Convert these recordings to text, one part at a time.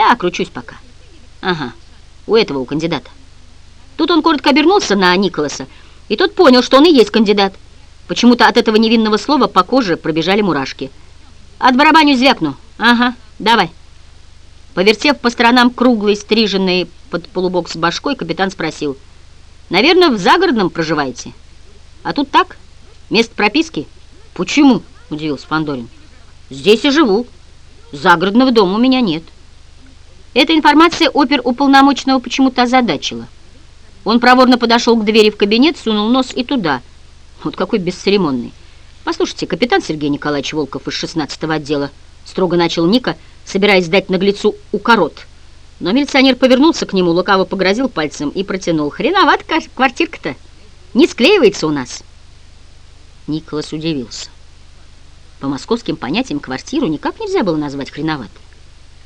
Да, кручусь пока. Ага, у этого, у кандидата. Тут он коротко обернулся на Николаса, и тот понял, что он и есть кандидат. Почему-то от этого невинного слова по коже пробежали мурашки. От барабаню звякну. Ага, давай. Повертев по сторонам круглый, стриженный под полубок с башкой, капитан спросил. «Наверное, в загородном проживаете? А тут так? Место прописки?» «Почему?» — удивился Фандорин. «Здесь и живу. Загородного дома у меня нет». Эта информация опер уполномоченного почему-то озадачила. Он проворно подошел к двери в кабинет, сунул нос и туда. Вот какой бесцеремонный. «Послушайте, капитан Сергей Николаевич Волков из 16-го отдела», строго начал Ника, собираясь дать наглецу укорот. Но милиционер повернулся к нему, лукаво погрозил пальцем и протянул. «Хреноват квартирка-то! Не склеивается у нас!» Николас удивился. По московским понятиям квартиру никак нельзя было назвать хреноватой.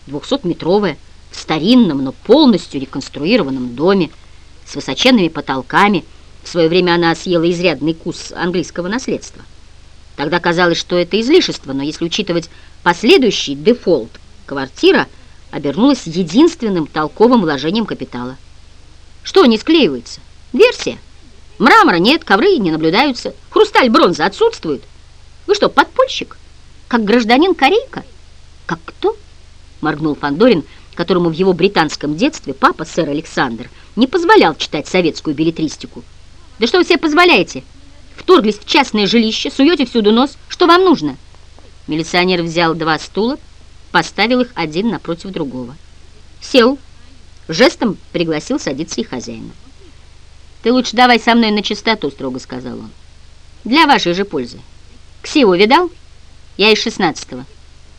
Двухсотметровая, в старинном, но полностью реконструированном доме, с высоченными потолками. В свое время она съела изрядный кус английского наследства. Тогда казалось, что это излишество, но если учитывать последующий дефолт, квартира обернулась единственным толковым вложением капитала. Что не склеивается? Версия. Мрамора нет, ковры не наблюдаются, хрусталь, бронза отсутствует. Вы что, подпольщик? Как гражданин Корейка? Как кто? Моргнул Фандорин, которому в его британском детстве папа, сэр Александр, не позволял читать советскую билетристику. Да что вы себе позволяете? Вторглись в частное жилище, суете всюду нос. Что вам нужно? Милиционер взял два стула, поставил их один напротив другого. Сел, жестом пригласил садиться и хозяина. «Ты лучше давай со мной на чистоту», — строго сказал он. «Для вашей же пользы. Ксиву видал? Я из шестнадцатого.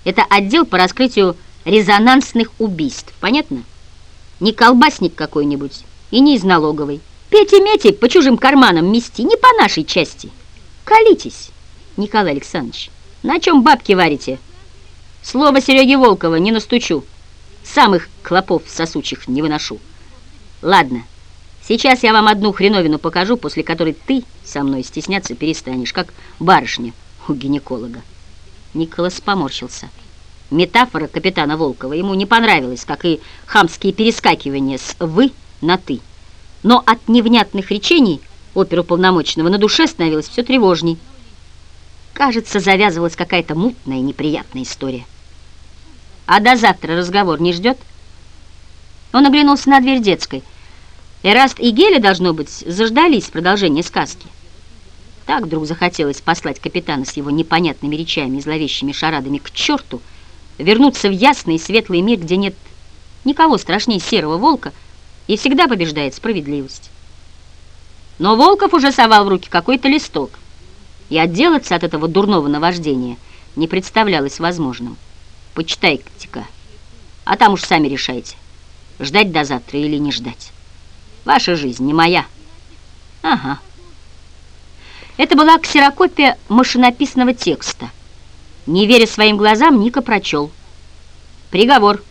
Это отдел по раскрытию резонансных убийств, понятно? Не колбасник какой-нибудь и не из налоговой. Пейте-мейте по чужим карманам мести, не по нашей части. Колитесь, Николай Александрович. На чем бабки варите? Слово Сереги Волкова не настучу. Самых клопов сосучих не выношу. Ладно, сейчас я вам одну хреновину покажу, после которой ты со мной стесняться перестанешь, как барышня у гинеколога. Николас поморщился. Метафора капитана Волкова ему не понравилась, как и хамские перескакивания с «вы» на «ты». Но от невнятных речений оперуполномоченного на душе становилось все тревожней. Кажется, завязывалась какая-то мутная неприятная история. А до завтра разговор не ждет? Он оглянулся на дверь детской. Эраст и Геля, должно быть, заждались продолжения сказки. Так вдруг захотелось послать капитана с его непонятными речами и зловещими шарадами к черту, вернуться в ясный и светлый мир, где нет никого страшнее серого волка, и всегда побеждает справедливость. Но Волков уже совал в руки какой-то листок, и отделаться от этого дурного наваждения не представлялось возможным. Почитайте-ка, а там уж сами решайте, ждать до завтра или не ждать. Ваша жизнь не моя. Ага. Это была ксерокопия машинописного текста. Не веря своим глазам, Ника прочел. Приговор.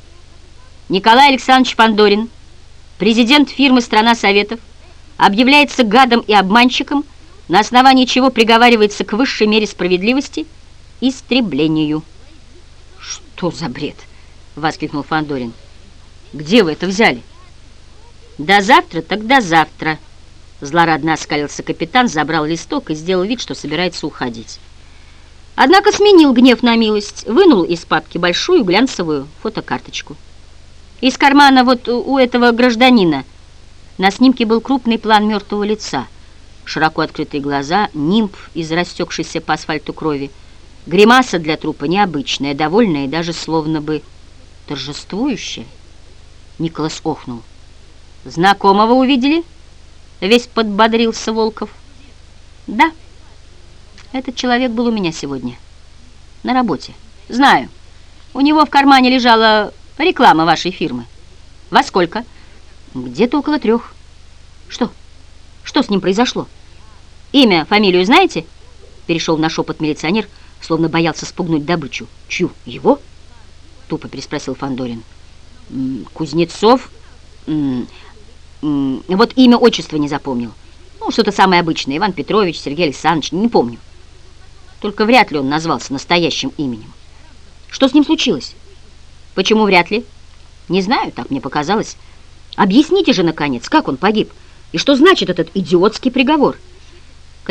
Николай Александрович Пандорин, президент фирмы «Страна Советов», объявляется гадом и обманщиком, на основании чего приговаривается к высшей мере справедливости – истреблению. «Что за бред?» – воскликнул Фандорин. «Где вы это взяли?» «До завтра, так до завтра», – злорадно оскалился капитан, забрал листок и сделал вид, что собирается уходить. Однако сменил гнев на милость, вынул из папки большую глянцевую фотокарточку. Из кармана вот у этого гражданина на снимке был крупный план мертвого лица, широко открытые глаза, нимб из растекшейся по асфальту крови, гримаса для трупа необычная, довольная и даже словно бы торжествующая. Николас охнул. «Знакомого увидели?» Весь подбодрился Волков. «Да». Этот человек был у меня сегодня. На работе. Знаю. У него в кармане лежала реклама вашей фирмы. Во сколько? Где-то около трех. Что? Что с ним произошло? Имя, фамилию знаете? Перешел на шепот милиционер, словно боялся спугнуть добычу. Чью? Его? Тупо переспросил Фандорин. Кузнецов? Вот имя, отчество не запомнил. Ну, что-то самое обычное. Иван Петрович, Сергей Александрович, не помню. Только вряд ли он назвался настоящим именем. Что с ним случилось? Почему вряд ли? Не знаю, так мне показалось. Объясните же, наконец, как он погиб? И что значит этот идиотский приговор?»